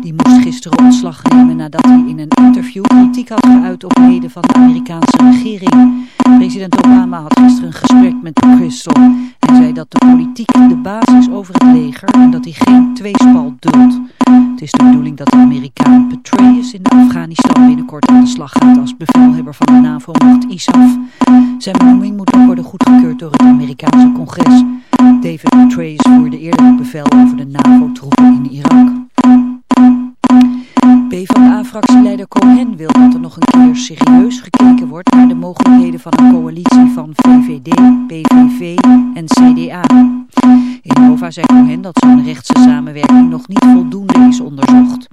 Die moest gisteren ontslag nemen nadat hij in een interview kritiek had geuit op leden van de Amerikaanse regering. President Obama had gisteren een gesprek met McChrystal. Hij zei dat de politiek de baas is over het leger en dat hij geen tweespal duldt. Het is de bedoeling dat de Amerikaan Petraeus in Afghanistan binnenkort aan de slag gaat als bevelhebber van de NAVO-macht ISAF. Zijn benoeming moet ook worden goedgekeurd door het Amerikaanse congres. David Petraeus voerde eerder bevel over de NAVO-troepen in Irak. Cohen wil dat er nog een keer serieus gekeken wordt naar de mogelijkheden van een coalitie van VVD, PVV en CDA. In Nova zei Cohen dat zo'n rechtse samenwerking nog niet voldoende is onderzocht.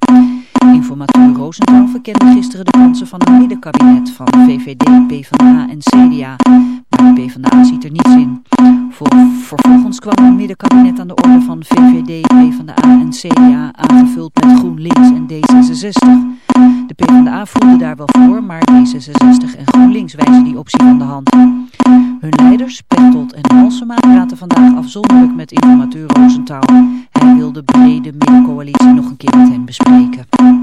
Informateur Rosenthal verkende gisteren de kansen van een middenkabinet van VVD, PvdA en CDA. PvdA ziet er niets in. Voor, vervolgens kwam een middenkabinet aan de orde van VVD, PvdA en CDA aangevuld met GroenLinks en D66. De PvdA voelde daar wel voor, maar D66 en GroenLinks wijzen die optie van de hand. Hun leiders, Pechtold en Halsema, praten vandaag afzonderlijk met informateur Rosenthal. Hij wil de brede middencoalitie nog een keer met hen bespreken.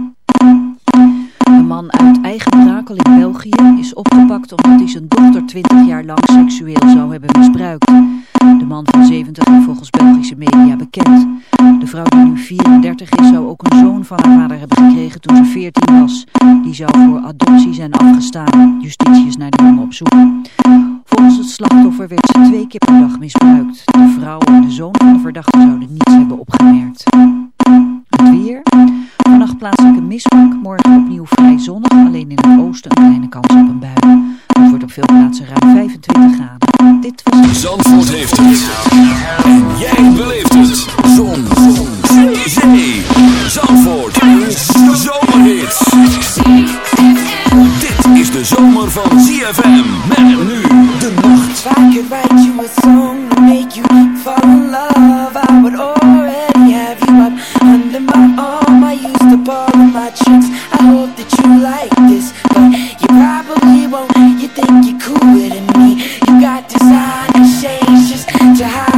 To hide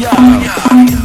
yeah. yeah.